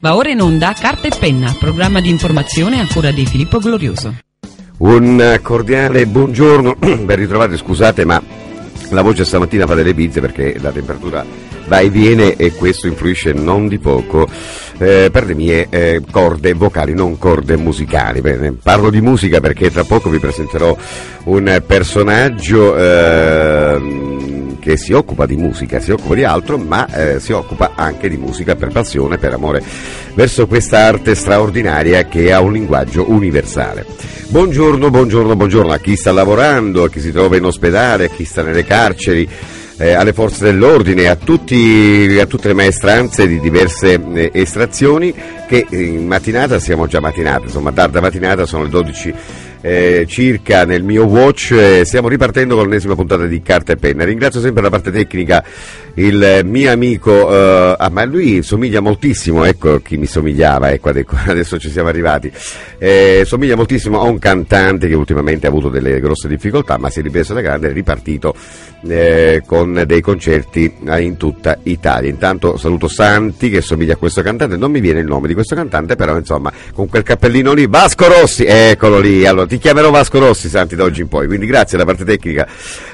Va ora in onda Carta e Penna, programma di informazione a cura di Filippo Glorioso. Un cordiale buongiorno, ben ritrovati, scusate ma la voce stamattina fa delle bizze perché la temperatura va e viene e questo influisce non di poco eh, per le mie eh, corde vocali, non corde musicali. Bene, parlo di musica perché tra poco vi presenterò un personaggio eh, che si occupa di musica, si occupa di altro, ma eh, si occupa anche di musica per passione, per amore verso questa arte straordinaria che ha un linguaggio universale. Buongiorno, buongiorno, buongiorno a chi sta lavorando, a chi si trova in ospedale, a chi sta nelle carceri eh, alle forze dell'ordine, a, a, tutte le maestranze di diverse eh, estrazioni che in mattinata siamo già mattinate, insomma tarda mattinata sono le 12 eh, circa nel mio watch, stiamo ripartendo con l'ennesima puntata di Carta e Penna. Ringrazio sempre la parte tecnica il mio amico, eh, ah, ma lui somiglia moltissimo, ecco chi mi somigliava, ecco adesso ci siamo arrivati, eh, somiglia moltissimo a un cantante che ultimamente ha avuto delle grosse difficoltà, ma si è ripreso da grande, è ripartito eh, con dei concerti in tutta Italia. Intanto saluto Santi che somiglia a questo cantante, non mi viene il nome di questo cantante, però insomma con quel cappellino lì, Vasco Rossi, eccolo lì, allora ti chiamerò Vasco Rossi Santi da oggi in poi, quindi grazie alla parte tecnica,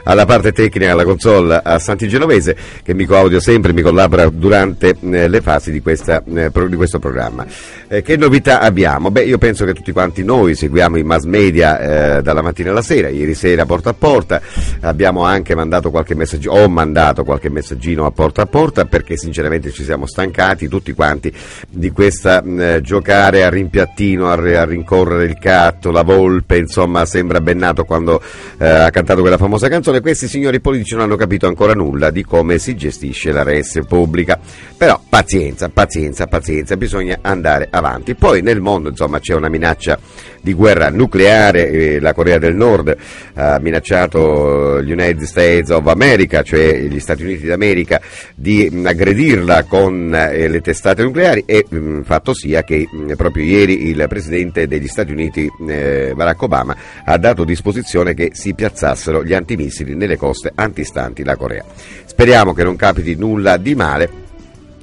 alla parte tecnica, alla console, a Santi Genovese che Mico Audio sempre mi collabora durante eh, le fasi di, questa, eh, pro, di questo programma. Eh, che novità abbiamo? Beh, io penso che tutti quanti noi seguiamo i mass media eh, dalla mattina alla sera, ieri sera porta a porta, abbiamo anche mandato qualche messaggino, ho mandato qualche messaggino a porta a porta perché sinceramente ci siamo stancati tutti quanti di questa eh, giocare a rimpiattino, a, a, rincorrere il catto, la volpe, insomma sembra ben nato quando eh, ha cantato quella famosa canzone. Questi signori politici non hanno capito ancora nulla di come si gestisce la res pubblica. Però pazienza, pazienza, pazienza, bisogna andare avanti. Poi nel mondo insomma c'è una minaccia di guerra nucleare, eh, la Corea del Nord ha minacciato gli United States of America, cioè gli Stati Uniti d'America, di mh, aggredirla con eh, le testate nucleari e mh, fatto sia che mh, proprio ieri il Presidente degli Stati Uniti eh, Barack Obama ha dato disposizione che si piazzassero gli antimissili nelle coste antistanti la Corea. Speriamo che non capiti nulla di male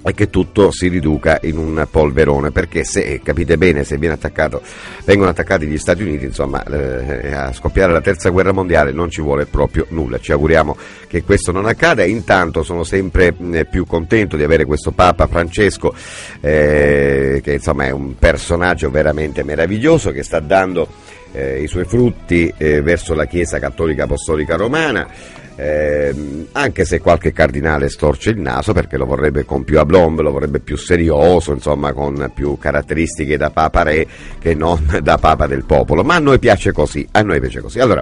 e che tutto si riduca in un polverone perché se capite bene se attaccato, vengono attaccati gli Stati Uniti insomma eh, a scoppiare la terza guerra mondiale non ci vuole proprio nulla ci auguriamo che questo non accada intanto sono sempre eh, più contento di avere questo Papa Francesco eh, che insomma è un personaggio veramente meraviglioso che sta dando eh, i suoi frutti eh, verso la Chiesa Cattolica Apostolica Romana eh, anche se qualche cardinale storce il naso perché lo vorrebbe con più ablomb, lo vorrebbe più serioso, insomma con più caratteristiche da Papa Re che non da Papa del popolo, ma a noi piace così, a noi piace così. Allora,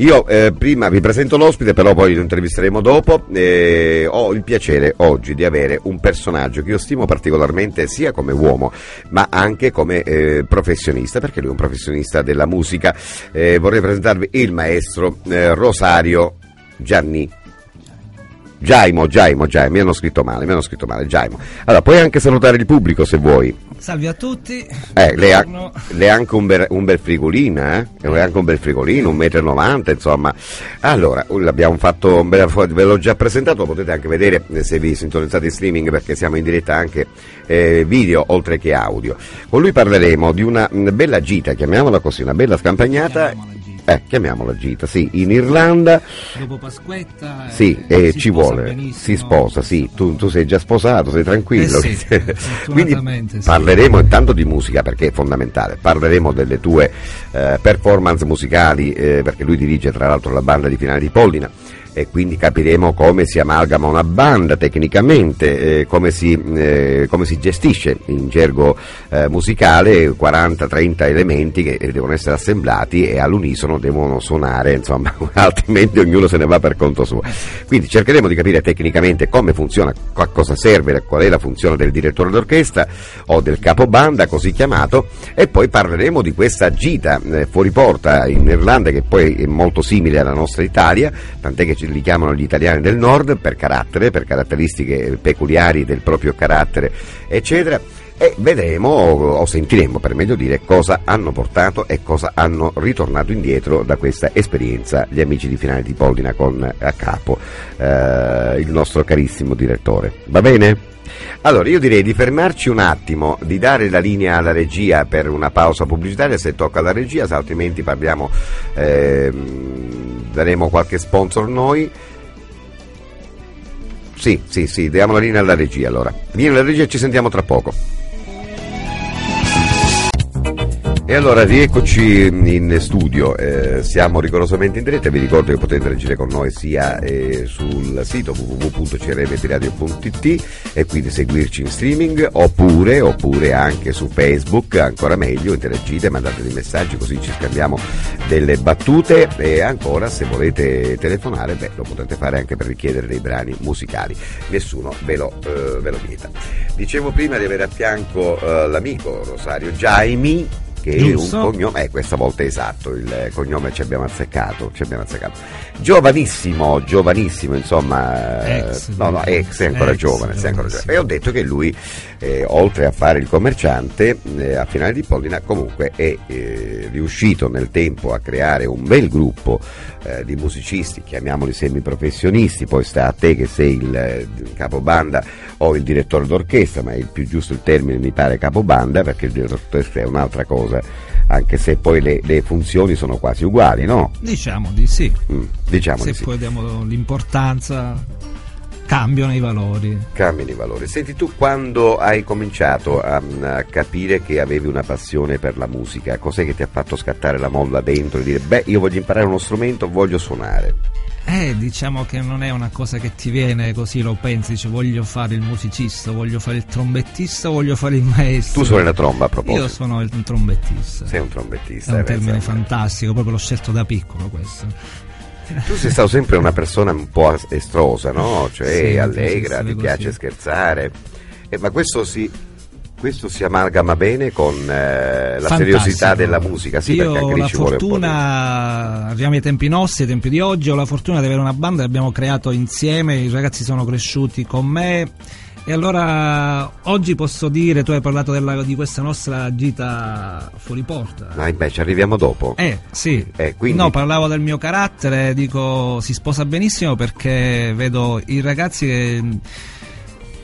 io eh, prima vi presento l'ospite, però poi lo intervisteremo dopo. Eh, ho il piacere oggi di avere un personaggio che io stimo particolarmente sia come uomo, ma anche come eh, professionista, perché lui è un professionista della musica. Eh, vorrei presentarvi il maestro eh, Rosario Gianni. Giaimo, Giaimo, Giaimo, mi hanno scritto male, mi hanno scritto male, Giaimo. Allora, puoi anche salutare il pubblico se vuoi. Salve a tutti. Eh, lei ha, lei ha anche un bel, un bel frigolino, eh? Lei ha anche un bel frigolino, un metro e novanta, insomma. Allora, l'abbiamo fatto, ve l'ho già presentato, potete anche vedere se vi sintonizzate in streaming perché siamo in diretta anche eh, video oltre che audio. Con lui parleremo di una bella gita, chiamiamola così, una bella scampagnata eh, chiamiamola gita, sì, in Irlanda. Dopo Pasquetta. Sì, eh, eh ci vuole, benissimo. si sposa, sì, tu, tu, sei già sposato, sei tranquillo. Eh sì, Quindi sì. parleremo intanto di musica perché è fondamentale, parleremo delle tue eh, performance musicali, eh, perché lui dirige tra l'altro la banda di finale di Pollina e quindi capiremo come si amalgama una banda tecnicamente, eh, come, si, eh, come, si, gestisce in gergo eh, musicale 40-30 elementi che devono essere assemblati e all'unisono devono suonare, insomma, altrimenti ognuno se ne va per conto suo. Quindi cercheremo di capire tecnicamente come funziona, a cosa serve, qual è la funzione del direttore d'orchestra o del capobanda, così chiamato, e poi parleremo di questa gita eh, fuori porta in Irlanda che poi è molto simile alla nostra Italia, tant'è che li chiamano gli italiani del nord per carattere, per caratteristiche peculiari del proprio carattere, eccetera. E vedremo o sentiremo per meglio dire cosa hanno portato e cosa hanno ritornato indietro da questa esperienza gli amici di Finale di Pollina con a capo eh, il nostro carissimo direttore. Va bene? Allora, io direi di fermarci un attimo, di dare la linea alla regia per una pausa pubblicitaria se tocca alla regia, altrimenti parliamo, ehm, daremo qualche sponsor noi. Sì, sì, sì, diamo la linea alla regia allora. Linea alla regia ci sentiamo tra poco. E allora rieccoci in studio, eh, siamo rigorosamente in diretta, vi ricordo che potete interagire con noi sia eh, sul sito www.crmtradio.it e quindi seguirci in streaming oppure, oppure, anche su Facebook, ancora meglio, interagite, mandate dei messaggi così ci scambiamo delle battute. E ancora se volete telefonare beh, lo potete fare anche per richiedere dei brani musicali, nessuno ve lo, eh, ve lo vieta. Dicevo prima di avere a fianco eh, l'amico Rosario Giaimi che Giusto. è un cognome, eh, questa volta è esatto, il cognome ci abbiamo azzeccato, ci abbiamo azzeccato. Giovanissimo, giovanissimo, insomma, Ex, eh, no, no, ex, è ancora ex, giovane, sei ancora giovane. E ho detto che lui, eh, oltre a fare il commerciante, eh, a finale di Pollina, comunque è eh, riuscito nel tempo a creare un bel gruppo eh, di musicisti, chiamiamoli semiprofessionisti, poi sta a te che sei il, il capobanda o il direttore d'orchestra, ma è il più giusto il termine mi pare capobanda perché il direttore d'orchestra è un'altra cosa, anche se poi le, le funzioni sono quasi uguali, no? Diciamo di sì. Mm, diciamo Se di sì. poi diamo l'importanza, cambiano i valori. Cambiano i valori. Senti, tu quando hai cominciato a, a capire che avevi una passione per la musica, cos'è che ti ha fatto scattare la molla dentro e dire, beh, io voglio imparare uno strumento, voglio suonare? Eh, diciamo che non è una cosa che ti viene così, lo pensi, dici voglio fare il musicista, voglio fare il trombettista, voglio fare il maestro. Tu suoni la tromba a proposito? Io sono il trombettista. Sei un trombettista. È un eh, termine fantastico, proprio l'ho scelto da piccolo questo. Tu sei stato sempre una persona un po' estrosa, no? Cioè Sì, allegra, ti piace scherzare. Eh, ma questo si, questo si amalgama bene con eh, la seriosità della musica, sì, Io perché anche ho la po' di... fortuna, arriviamo ai tempi nostri, ai tempi di oggi, ho la fortuna di avere una banda che abbiamo creato insieme, i ragazzi sono cresciuti con me e allora oggi posso dire, tu hai parlato della- di questa nostra gita fuori porta. Ah, beh, ci arriviamo dopo. Eh, sì. Eh, quindi- No, parlavo del mio carattere, dico si sposa benissimo perché vedo i ragazzi che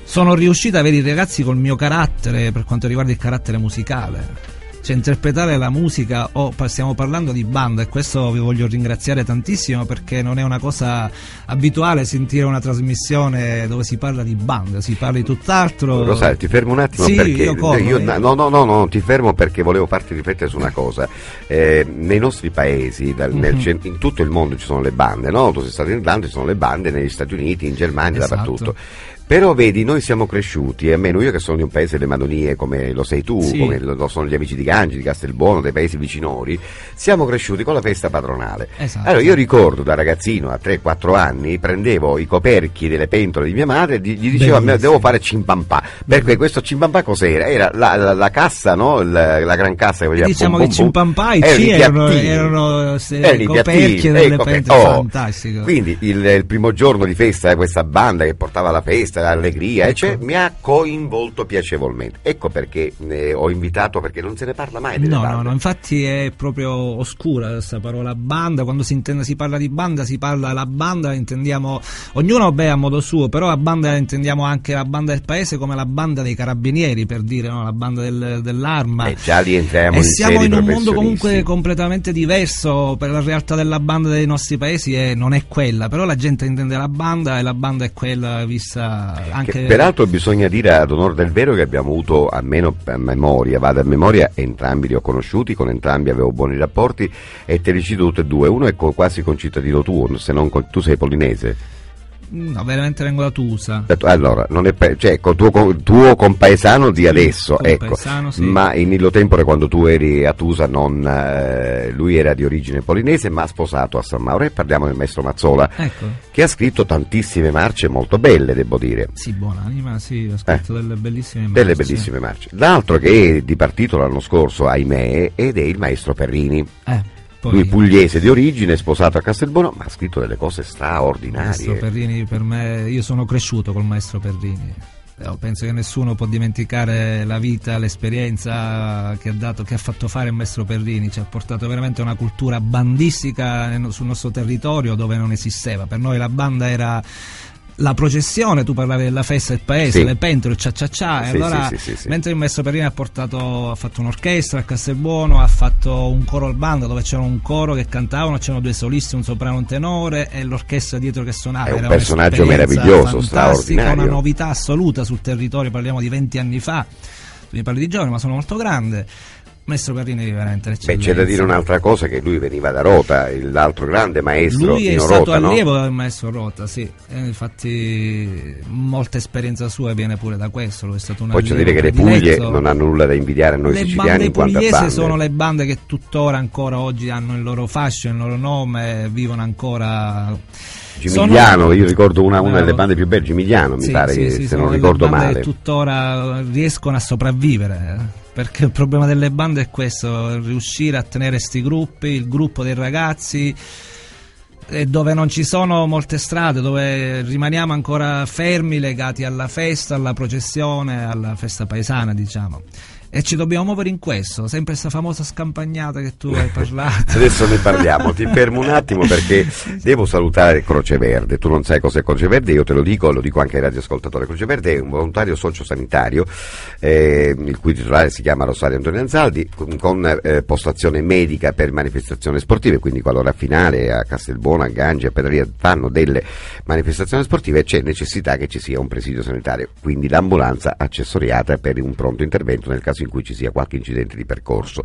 sono riuscito a avere i ragazzi col mio carattere per quanto riguarda il carattere musicale. Cioè interpretare la musica, o pa- stiamo parlando di banda e questo vi voglio ringraziare tantissimo perché non è una cosa abituale sentire una trasmissione dove si parla di banda, si parla di tutt'altro. Rosario, ti fermo un attimo Sì, perché io corro, eh. no, no, no, no, ti fermo perché volevo farti riflettere su una cosa. Eh, nei nostri paesi, dal- nel Mhm. cen- in tutto il mondo ci sono le bande, no? Tu sei stato in Irlanda, ci sono le bande negli Stati Uniti, in Germania, Esatto. dappertutto. Però vedi, noi siamo cresciuti, e almeno io che sono di un paese delle Madonie come lo sei tu, Sì. come lo sono gli amici di Gangi, di Castelbuono, dei paesi vicinori, siamo cresciuti con la festa patronale. Esatto. Allora io ricordo da ragazzino a 3-4 anni prendevo i coperchi delle pentole di mia madre e gli dicevo a me Bellissimo. devo fare cimpampà perché questo cimpampà cos'era? Era la, la- la cassa, no? Il- la gran cassa che faceva diciamo pum, che cimpampà i Erano C i erano, erano se- Erano i coperchi piattini, delle pentole, oh. fantastico. Quindi il, il primo giorno di festa eh, questa banda che portava la festa, l'allegria, Ecco. eccetera, mi ha coinvolto piacevolmente. Ecco perché eh, ho invitato, perché non se ne parla mai delle No, bande. no, no, infatti è proprio oscura questa parola banda, quando si, intende, si parla di banda si parla la banda, intendiamo, ognuno beh a modo suo, però la banda intendiamo anche la banda del paese come la banda dei carabinieri, per dire, no? la banda del- dell'arma. Eh, già lì entriamo e in siamo in un mondo comunque completamente diverso, per la realtà della banda dei nostri paesi è- non è quella, però la gente intende la banda e la banda è quella vista anche... Che peraltro bisogna dire ad onore del vero che abbiamo avuto, almeno a memoria, vado a memoria, entrambi li ho conosciuti, con entrambi avevo buoni rapporti e te li cito tutti e due. Uno è quasi concittadino tuo, se non con- tu sei polinese. No, veramente vengo da Tusa. Allora, non è pe- cioè, con tuo, tuo compaesano di Sì, adesso, ecco. compaesano, sì. ma in Illo Tempore quando tu eri a Tusa, non, eh, lui era di origine polinese ma sposato a San Mauro e parliamo del maestro Mazzola Ecco. che ha scritto tantissime marce molto belle, devo dire. Sì, buonanima, sì, ho scritto delle bellissime Eh. Delle marce, bellissime marce. L'altro che è dipartito l'anno scorso, ahimè, ed è il maestro Perrini. sì. Eh, poi Lui pugliese di origine, sposato a Castelbuono, ma ha scritto delle cose straordinarie. Maestro Perrini per me, io sono cresciuto col maestro Perrini. Eh, Penso che nessuno può dimenticare la vita, l'esperienza che ha, dato, che ha fatto fare il maestro Perrini, ci ha portato veramente una cultura bandistica sul nostro territorio dove non esisteva. Per noi la banda era la processione, tu parlavi della festa del paese, Sì. le pentole, il cia cia cia, e Sì, allora sì, sì, sì, sì. mentre il maestro Perrini ha portato, ha fatto un'orchestra a Castelbuono, ha fatto un coro al bando dove c'era un coro che cantavano, c'erano due solisti, un soprano e un tenore e l'orchestra dietro che suonava. È un Era personaggio meraviglioso, straordinario. Una novità assoluta sul territorio, parliamo di 20 anni fa, mi parli di giovane ma sono molto grande. Maestro Perrini è veramente Beh, c'è da dire un'altra cosa che lui veniva da Rota, l'altro grande maestro Lui è stato Rota, no? allievo del maestro Rota, sì. E infatti molta esperienza sua viene pure da questo. Lui è stato un Poi c'è da dire che le Puglie non hanno nulla da invidiare a noi le siciliani in quanto a pugliesi bande. sono le bande che tuttora ancora oggi hanno il loro fascio, il loro nome, vivono ancora. Gimigliano, Sono- io ricordo una, una delle bande più belle, Gimigliano mi Sì, pare, sì, che, sì, se non ricordo bande male. tuttora riescono a sopravvivere. Perché il problema delle bande è questo: riuscire a tenere sti gruppi, il gruppo dei ragazzi. dove non ci sono molte strade, dove rimaniamo ancora fermi, legati alla festa, alla processione, alla festa paesana, diciamo. E ci dobbiamo muovere in questo, sempre questa famosa scampagnata che tu hai parlato. Adesso ne parliamo, ti fermo un attimo perché devo salutare Croce Verde. Tu non sai cos'è Croce Verde, io te lo dico, lo dico anche ai radioascoltatori. Croce Verde è un volontario sociosanitario, eh, il cui titolare si chiama Rosario Antonio Anzaldi, con, con, eh, postazione medica per manifestazioni sportive, quindi qualora a finale a Castelbuono, a Gangi, a Pedreria fanno delle manifestazioni sportive c'è necessità che ci sia un presidio sanitario, quindi l'ambulanza accessoriata per un pronto intervento nel caso cui ci sia qualche incidente di percorso.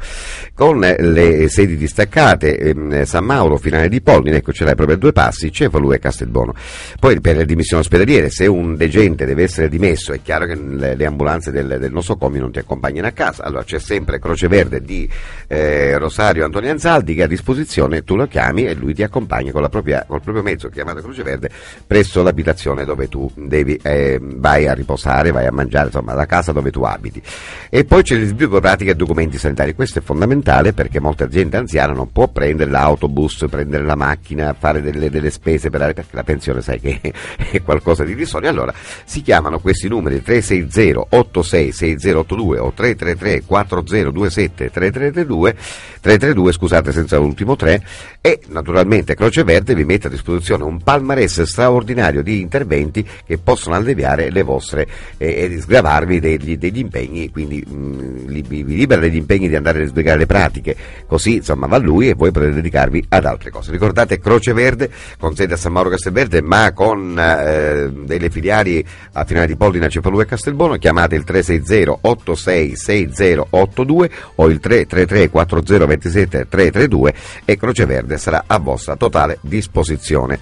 Con eh, le sedi distaccate, ehm, San Mauro, Finale di Pollina, ecco ce l'hai proprio a due passi, Cefalù e Castelbuono. Poi per le dimissioni ospedaliere, se un degente deve essere dimesso, è chiaro che le, ambulanze del, del nosocomi non ti accompagnano a casa, allora c'è sempre Croce Verde di eh, Rosario Antonio Anzaldi che a disposizione, tu lo chiami e lui ti accompagna con propria, col proprio mezzo chiamato Croce Verde presso l'abitazione dove tu devi, eh, vai a riposare, vai a mangiare, insomma la casa dove tu abiti. E poi c'è l'iscrizione pratica e documenti sanitari, questo è fondamentale perché molta gente anziana non può prendere l'autobus, prendere la macchina, fare delle, delle spese per, perché la pensione sai che è qualcosa di risolto, allora si chiamano questi numeri 360 866082 o 333 4027 332 332 scusate senza l'ultimo 3 e naturalmente Croce Verde vi mette a disposizione un palmarès straordinario di interventi che possono alleviare le vostre eh, e sgravarvi degli, degli impegni quindi mh, li- vi libera degli impegni di andare a spiegare le pratiche. Così insomma va lui e voi potete dedicarvi ad altre cose. Ricordate Croce Verde? Con sede a San Mauro Castelverde ma con eh, delle filiali a Finale di Pollina, Cefalù e Castelbuono chiamate il 360 866082 o il 333 4027 332 e Croce Verde sarà a vostra totale disposizione.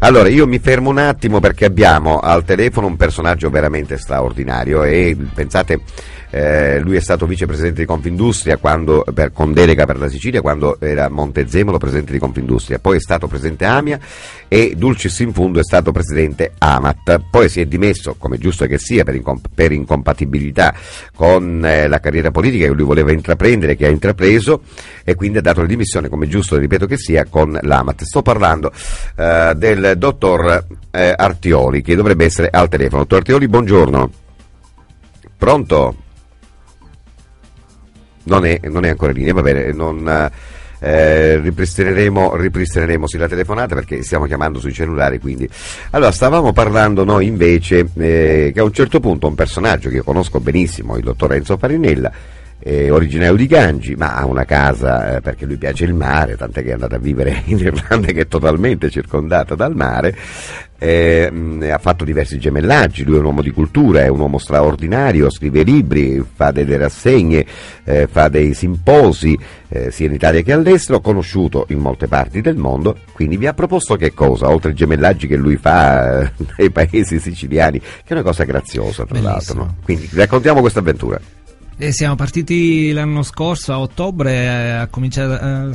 Allora, io mi fermo un attimo perché abbiamo al telefono un personaggio veramente straordinario e pensate, eh, lui è stato vicepresidente di Confindustria quando, per, con delega per la Sicilia quando era Montezemolo presidente di Confindustria, poi è stato presidente Amia e Dulcis in Fundo è stato presidente Amat, poi si è dimesso, come giusto che sia, per, incom- per incompatibilità con eh, la carriera politica che lui voleva intraprendere, che ha intrapreso e quindi ha dato le dimissioni, come giusto, ripeto che sia, con l'Amat. Sto parlando eh, del dottor eh, Artioli che dovrebbe essere al telefono. Dottor Artioli, buongiorno. Pronto? Non è, non è ancora in linea, va bene, non, eh, ripristineremo, ripristineremo sì, la telefonata perché stiamo chiamando sui cellulari. Quindi. Allora, stavamo parlando noi invece eh, che a un certo punto un personaggio che io conosco benissimo, il dottor Enzo Farinella, eh, originario di Gangi, ma ha una casa eh, perché lui piace il mare, tant'è che è andato a vivere in Irlanda che è totalmente circondata dal mare. eh, mh, ha fatto diversi gemellaggi, lui è un uomo di cultura, è un uomo straordinario, scrive libri, fa delle rassegne, eh, fa dei simposi eh, sia in Italia che all'estero, conosciuto in molte parti del mondo, quindi vi ha proposto che cosa? Oltre ai gemellaggi che lui fa eh, nei paesi siciliani, che è una cosa graziosa tra l'altro. Bellissimo. no? Quindi raccontiamo questa avventura. E siamo partiti l'anno scorso a ottobre, eh,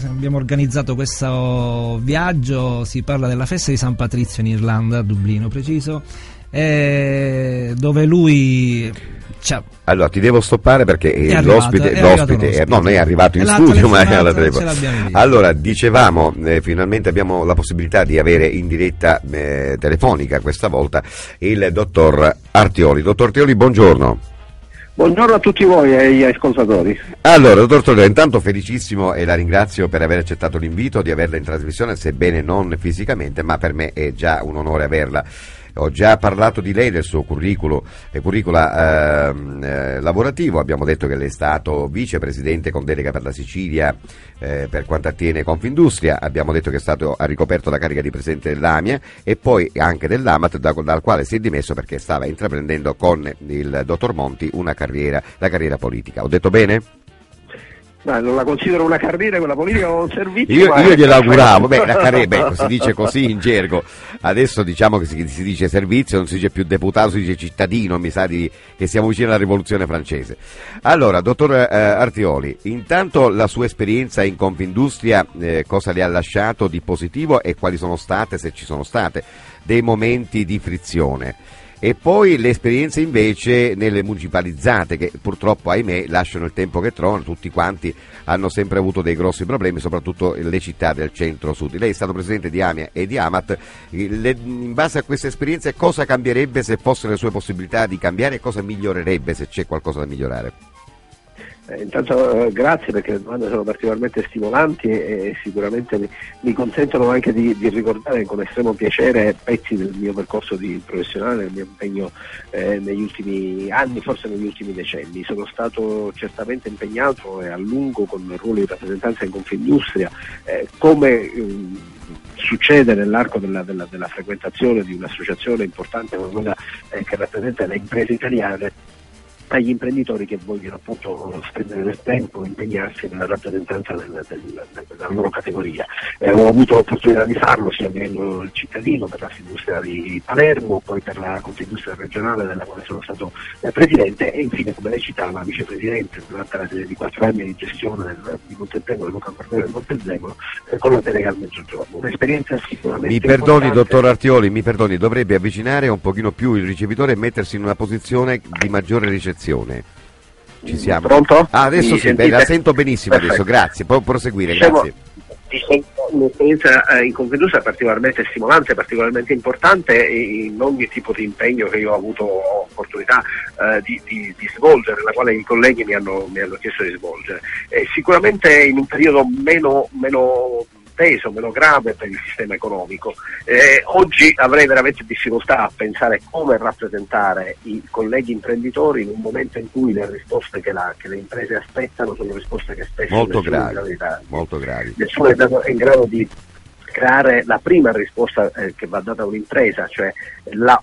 abbiamo organizzato questo viaggio, si parla della festa di San Patrizio in Irlanda, a Dublino preciso, eh, dove lui ci ha- Allora ti devo stoppare perché È l'ospite, è arrivato l'ospite no, non è arrivato in studio ma è alla telefono. Allora dicevamo, eh, finalmente abbiamo la possibilità di avere in diretta eh, telefonica questa volta il dottor Artioli. Dottor Artioli, buongiorno. Buongiorno a tutti voi e agli ascoltatori. Allora, dottor Toledo, intanto felicissimo e la ringrazio per aver accettato l'invito di averla in trasmissione, sebbene non fisicamente, ma per me è già un onore averla ho già parlato di lei, del suo curriculum, eh, curricula ehm, eh, lavorativo, abbiamo detto che lei è stato vicepresidente con delega per la Sicilia eh, per quanto attiene Confindustria, abbiamo detto che stato, ha ricoperto la carica di presidente dell'AMIA e poi anche dell'AMAT da, dal quale si è dimesso perché stava intraprendendo con il dottor Monti carriera, la carriera politica. Ho detto bene? Ma non la considero una carriera quella politica o un servizio. Io, io glielo auguravo, beh, la carriera, beh, si dice così in gergo, adesso diciamo che si, si dice servizio, non si dice più deputato, si dice cittadino, mi sa di, che siamo vicini alla rivoluzione francese. Allora, dottor eh, Artioli, intanto la sua esperienza in Confindustria, eh, cosa le ha lasciato di positivo e quali sono state, se ci sono state, dei momenti di frizione? E poi le esperienze invece nelle municipalizzate che purtroppo ahimè lasciano il tempo che trovano, tutti quanti hanno sempre avuto dei grossi problemi, soprattutto le città del centro-sud. Lei è stato presidente di Amia e di Amat, in base a queste esperienze cosa cambierebbe se fossero le sue possibilità di cambiare e cosa migliorerebbe se c'è qualcosa da migliorare? Eh, intanto eh, grazie perché le domande sono particolarmente stimolanti e, sicuramente mi, mi consentono anche di, di ricordare con estremo piacere pezzi del mio percorso di professionale, del mio impegno eh, negli ultimi anni, forse negli ultimi decenni. Sono stato certamente impegnato e a lungo con il ruolo di rappresentanza in Confindustria, eh, come ehm, succede nell'arco della, della- della frequentazione di un'associazione importante come quella che rappresenta le imprese italiane agli imprenditori che vogliono appunto spendere del tempo, impegnarsi nella rappresentanza del- del- della loro categoria. Eh, ho avuto l'opportunità di farlo sia a livello del cittadino per la Confindustria di Palermo, poi per la Confindustria regionale della quale sono stato eh, presidente e infine come lei citava vicepresidente durante la serie di quattro anni di gestione del, di Montezemolo, Luca Cornelio e Montezemolo eh, con la delega al mezzogiorno. Un'esperienza sicuramente Mi perdoni, dottor Artioli, mi perdoni, dovrebbe avvicinare un pochino più il ricevitore e mettersi in una posizione di maggiore ricezione. Ci siamo? Pronto? Ah, adesso Mi sì, beh, la sento benissimo adesso, Perfetto. grazie, può proseguire, Dicevo, grazie. dicevo, Un'esperienza eh, in Confindustria particolarmente stimolante, particolarmente importante in ogni tipo di impegno che io ho avuto opportunità eh, di, di- di svolgere, la quale i colleghi mi hanno, mi hanno chiesto di svolgere. Eh, sicuramente in un periodo meno, meno teso, meno grave per il sistema economico. Eh, oggi avrei veramente difficoltà a pensare come rappresentare i colleghi imprenditori in un momento in cui le risposte che, la- che le imprese aspettano sono risposte che spesso Molto nessuno è in gravi, molto gravi. nessuno è in grado di creare la prima risposta eh, che va data a un'impresa, cioè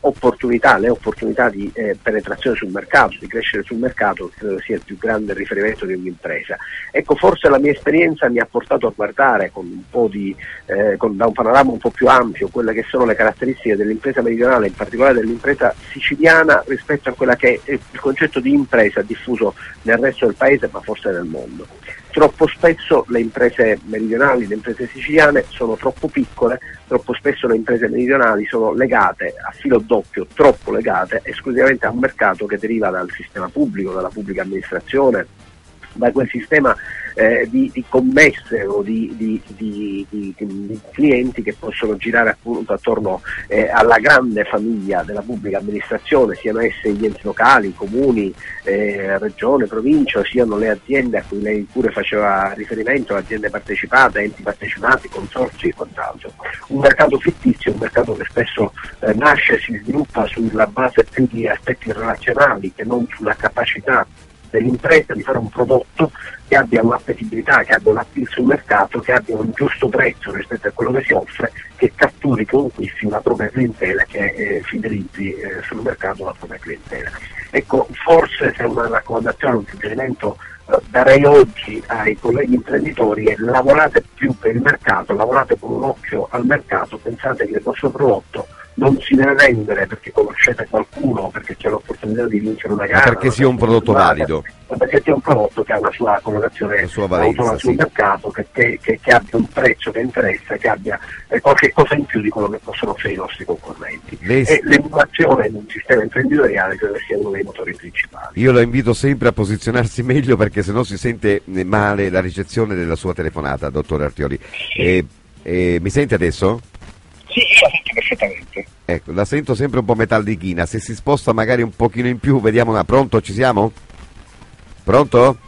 opportunità, le opportunità di eh, penetrazione sul mercato, di crescere sul mercato, credo sia il più grande riferimento di un'impresa. Ecco, forse la mia esperienza mi ha portato a guardare un di, eh, con- da un panorama un po' più ampio quelle che sono le caratteristiche dell'impresa meridionale, in particolare dell'impresa siciliana, rispetto a quella che è il concetto di impresa diffuso nel resto del paese, ma forse nel mondo. Troppo spesso le imprese meridionali, le imprese siciliane sono troppo piccole, troppo spesso le imprese meridionali sono legate a filo doppio, troppo legate esclusivamente a un mercato che deriva dal sistema pubblico, dalla pubblica amministrazione, da quel sistema eh, di, di commesse o di, di- di- clienti che possono girare appunto attorno eh, alla grande famiglia della pubblica amministrazione, siano esse gli enti locali, comuni, eh, regione, provincia, siano le aziende a cui lei pure faceva riferimento, aziende partecipate, enti partecipati, consorzi e quant'altro. Un mercato fittizio, un mercato che spesso eh, nasce e si sviluppa sulla base più di aspetti relazionali che non sulla capacità dell'impresa di fare un prodotto che abbia un'appetibilità, che abbia un appeal sul mercato, che abbia un giusto prezzo rispetto a quello che si offre, che catturi, conquisti una propria clientela, che eh, fidelizzi eh, sul mercato la propria clientela. Ecco, forse se una raccomandazione, un suggerimento eh, darei oggi ai colleghi imprenditori è lavorate più per il mercato, lavorate con un occhio al mercato, pensate che il vostro prodotto non si deve vendere perché conoscete qualcuno, perché c'è l'opportunità di vincere una gara. perché sia un prodotto valido. ma perché sia un prodotto che ha una sua collocazione La sua valenza, autonoma sul sì. mercato, che, che- che- che abbia un prezzo che interessa, che abbia eh, qualche cosa in più di quello che possono offrire i nostri concorrenti. Lei- E l'emulazione in un sistema imprenditoriale credo sia uno dei motori principali. Io lo invito sempre a posizionarsi meglio perché sennò si sente eh, male la ricezione della sua telefonata, dottore Artioli. Eh, eh, mi sente adesso? Sì, io perfettamente. Ecco, la sento sempre un po' metallichina, se si sposta magari un pochino in più, vediamo una... Pronto, ci siamo? Pronto?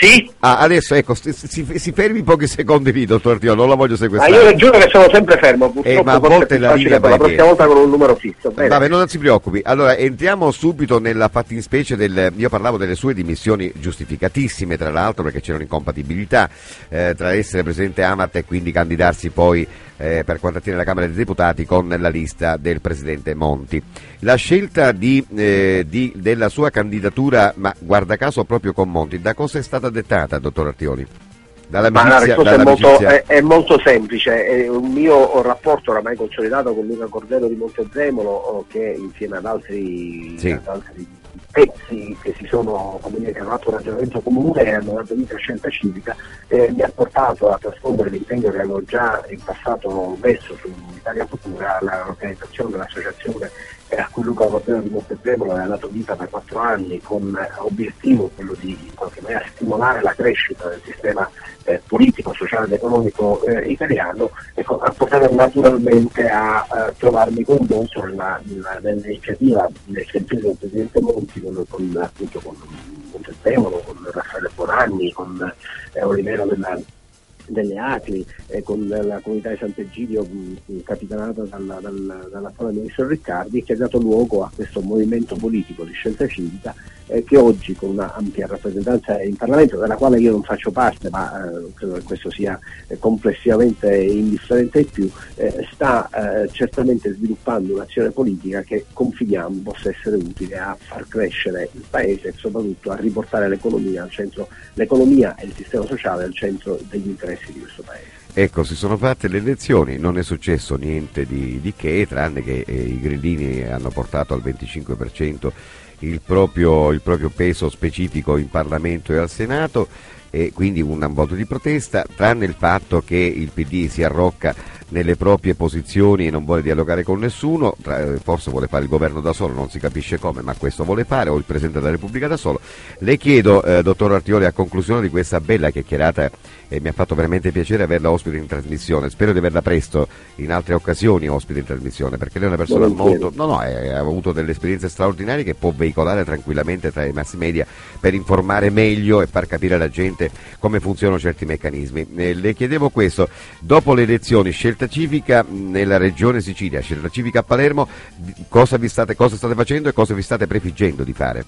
Sì? Ah, adesso ecco, si, si, si fermi pochi secondi lì, dottor Artioli, non la voglio Ma sequestrare. io le giuro che sono sempre fermo, purtroppo Eh, ma a volte la linea la prossima volta con un numero fisso. Bene. Vabbè, non si preoccupi. Allora, entriamo subito nella fattispecie del... Io parlavo delle sue dimissioni giustificatissime, tra l'altro, perché c'erano incompatibilità eh, tra essere presidente Amat e quindi candidarsi poi eh, per quanto attiene la Camera dei Deputati con la lista del presidente Monti. La scelta di, eh, di- della sua candidatura, ma guarda caso proprio con Monti, da cosa è stata dettata, dottor Artioli? Ma la risposta è molto, è- è molto semplice, è un mio rapporto oramai consolidato con Luca Cordero di Montezemolo oh, che insieme ad altri, Sì. ad altri pezzi che si sono come dire, che hanno fatto un ragionamento comune e hanno dato vita a scelta civica eh, mi ha portato a trasfondere l'impegno che avevo già in passato messo su Italia Futura, l'organizzazione dell'associazione a cui Luca Cordero di Montezemolo aveva dato vita per quattro anni con eh, obiettivo quello di in qualche maniera stimolare la crescita del sistema eh, politico, sociale ed economico eh, italiano, ecco, a portare naturalmente a eh, trovarmi nella- nell'iniziativa nel sentire del Presidente Monti con, con, appunto, con Montezemolo, con Raffaele Bonanni, con eh, Olivero della delle Acli eh, con la comunità di Sant'Egidio capitanata dalla, dalla, dall'attuale ministro Riccardi che ha dato luogo a questo movimento politico di scelta civica eh, che oggi con una ampia rappresentanza in Parlamento della quale io non faccio parte ma eh, credo che questo sia eh, complessivamente indifferente ai più eh, sta eh, certamente sviluppando un'azione politica che confidiamo possa essere utile a far crescere il paese e soprattutto a riportare l'economia centro l'economia e il sistema sociale al centro degli interessi di questo paese. Ecco, si sono fatte le elezioni, non è successo niente di, di che, tranne che eh, i grillini hanno portato al 25% il proprio, il proprio peso specifico in Parlamento e al Senato e quindi un voto di protesta, tranne il fatto che il PD si arrocca nelle proprie posizioni e non vuole dialogare con nessuno, eh, forse vuole fare il governo da solo, non si capisce come, ma questo vuole fare, o il Presidente della Repubblica da solo. Le chiedo, eh, dottor Artioli, a conclusione di questa bella chiacchierata, e mi ha fatto veramente piacere averla ospite in trasmissione, spero di averla presto in altre occasioni ospite in trasmissione, perché lei è una persona molto... No, no, eh, ha avuto delle esperienze straordinarie che può veicolare tranquillamente tra i mass media per informare meglio e far capire alla gente come funzionano certi meccanismi. Eh, le chiedevo questo, dopo le elezioni, scelta civica nella regione Sicilia, scelta civica a Palermo, cosa, state, cosa state facendo e cosa vi state prefiggendo di fare?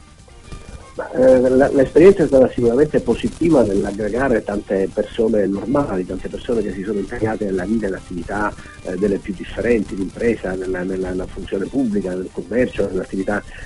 Eh, l'esperienza è stata sicuramente positiva nell'aggregare tante persone normali, tante persone che si sono impegnate nella vita e nell'attività eh, delle più differenti, l'impresa, nella, nella- nella funzione pubblica, nel commercio,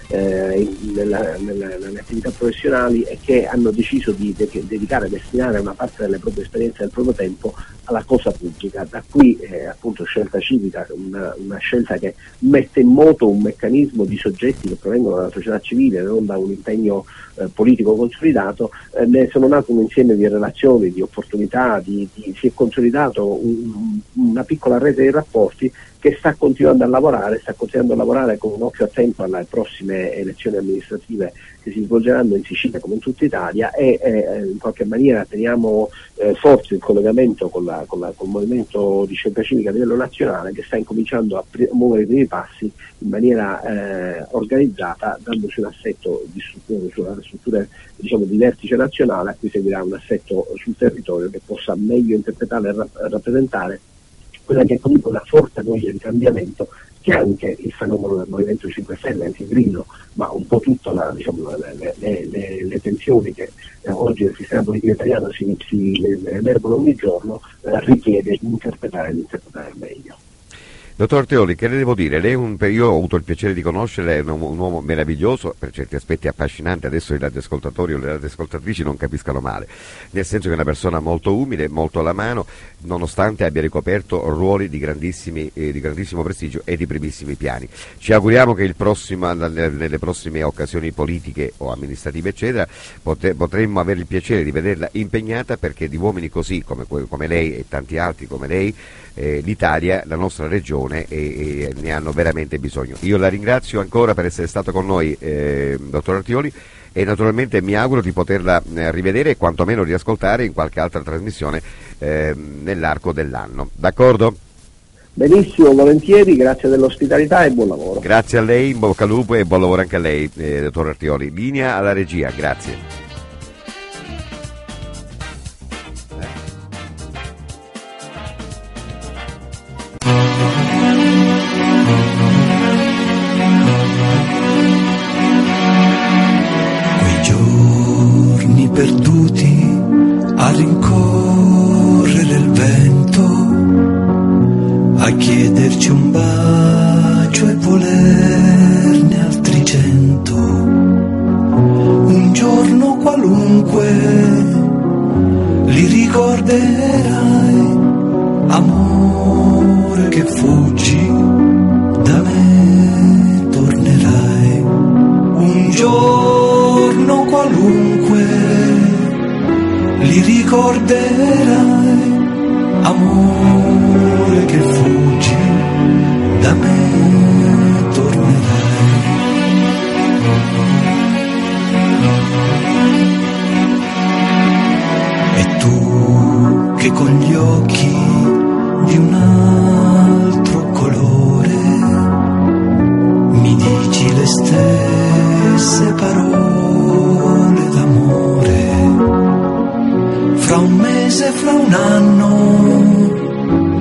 eh, nella- nelle attività professionali e che hanno deciso di de- dedicare, destinare una parte delle proprie esperienze e del proprio tempo alla cosa pubblica. Da qui eh, appunto scelta civica, una, una scelta che mette in moto un meccanismo di soggetti che provengono dalla società civile, non da un impegno eh, politico consolidato, eh, ne sono nato un insieme di relazioni, di opportunità, di- di- si è consolidato un- una piccola rete di rapporti che sta continuando a lavorare, sta continuando a lavorare con un occhio attento alle prossime elezioni amministrative che si svolgeranno in Sicilia come in tutta Italia e eh, in qualche maniera teniamo eh, forte il collegamento con, la- con la- col movimento di scelta civica a livello nazionale che sta incominciando a pri- muovere i primi passi in maniera eh, organizzata dandoci un assetto di strutture, sulle strutture diciamo, di vertice nazionale a cui seguirà un assetto sul territorio che possa meglio interpretare e rap- rappresentare quella che è comunque una forte voglia di cambiamento che anche il fenomeno del Movimento 5 Stelle, anche Grillo, ma un po' tutte diciamo, le, le- le- le- tensioni che eh, oggi nel sistema politico italiano si, si emergono ogni giorno, eh, richiede di interpretare e di interpretare meglio. Dottor Teoli, che le devo dire? Lei un, io ho avuto il piacere di conoscerla, è un, un uomo meraviglioso, per certi aspetti affascinante, adesso i radioascoltatori o le radioascoltatrici non capiscano male, nel senso che è una persona molto umile, molto alla mano, nonostante abbia ricoperto ruoli di, eh, di grandissimo prestigio e di primissimi piani. Ci auguriamo che prossimo- nelle, prossime occasioni politiche o amministrative, eccetera, potremmo avere il piacere di vederla impegnata perché di uomini così come, come lei e tanti altri come lei, eh, l'Italia, la nostra regione e, e ne hanno veramente bisogno. Io la ringrazio ancora per essere stato con noi, eh, dottor Artioli, e naturalmente mi auguro di poterla eh, rivedere e quantomeno riascoltare in qualche altra trasmissione eh, nell'arco dell'anno. D'accordo? Benissimo, volentieri, grazie dell'ospitalità e buon lavoro. Grazie a lei, in bocca al lupo e buon lavoro anche a lei, eh, dottor Artioli. Linea alla regia, grazie. giorno qualunque li ricorderai, amore che fuggi da me tornerai. Un giorno qualunque li ricorderai, amore che fuggi da me. Con gli occhi di un altro colore. Mi dici le stesse parole d'amore. Fra un mese, fra un anno,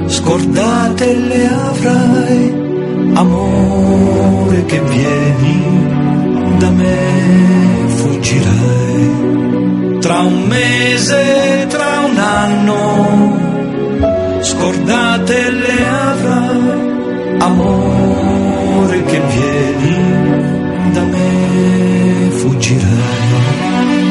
scordate le avrai, amore che vieni da me fuggirai. Tra un mese, tra un anno, scordate le avrai, amore che vieni da me fuggirai.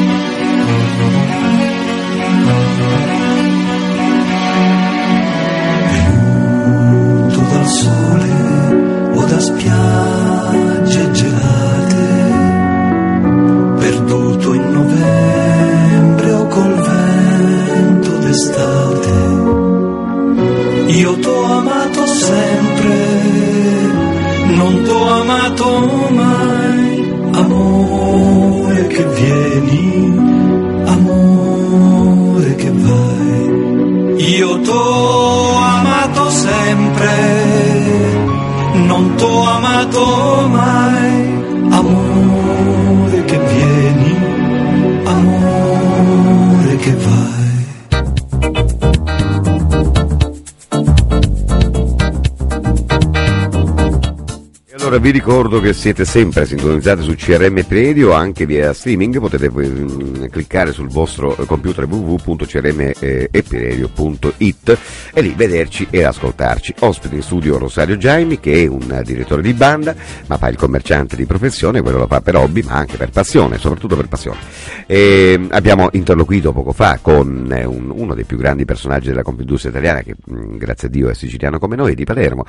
Ricordo che siete sempre sintonizzati su CRM Radio, anche via streaming, potete mm, cliccare sul vostro computer www.crmepradio.it e lì vederci e ascoltarci. Ospite in studio Rosario Giaimi che è un direttore di banda, ma fa il commerciante di professione, quello lo fa per hobby, ma anche per passione, soprattutto per passione. E abbiamo interloquito poco fa con eh, un- uno dei più grandi personaggi della Confindustria italiana, che mm, grazie a Dio è siciliano come noi, di Palermo,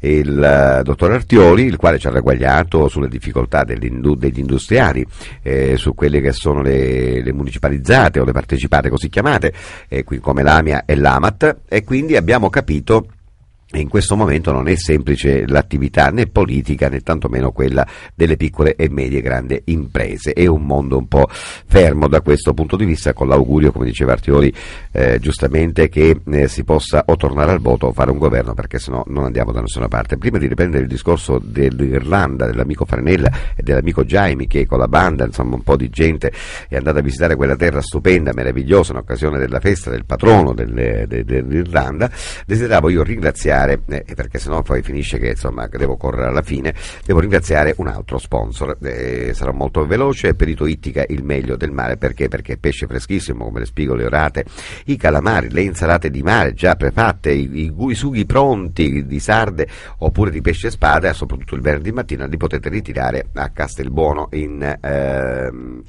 il eh, dottor Artioli, il quale ci ha ragguagliato sulle difficoltà dell'indu- degli industriali, eh, su quelle che sono le, le municipalizzate o le partecipate così chiamate, eh, qui come l'AMIA e l'AMAT, e quindi abbiamo capito in questo momento non è semplice l'attività né politica né tantomeno quella delle piccole e medie grandi imprese, è un mondo un po' fermo da questo punto di vista con l'augurio, come diceva Artioli eh, giustamente, che eh, si possa o tornare al voto o fare un governo perché sennò non andiamo da nessuna parte. Prima di riprendere il discorso dell'Irlanda, dell'amico Franella e dell'amico Jaime che con la banda, insomma un po' di gente è andata a visitare quella terra stupenda, meravigliosa in occasione della festa del patrono del- de- dell'Irlanda, desideravo io ringraziare, eh, perché sennò poi finisce che insomma devo correre alla fine, devo ringraziare un altro sponsor, eh, sarò molto veloce, Perito Ittica il meglio del mare, perché? Perché pesce freschissimo come le spigole orate, i calamari, le insalate di mare già prefatte, i, i, i sughi pronti di sarde oppure di pesce spada, soprattutto il venerdì mattina li potete ritirare a Castelbuono in... ehm,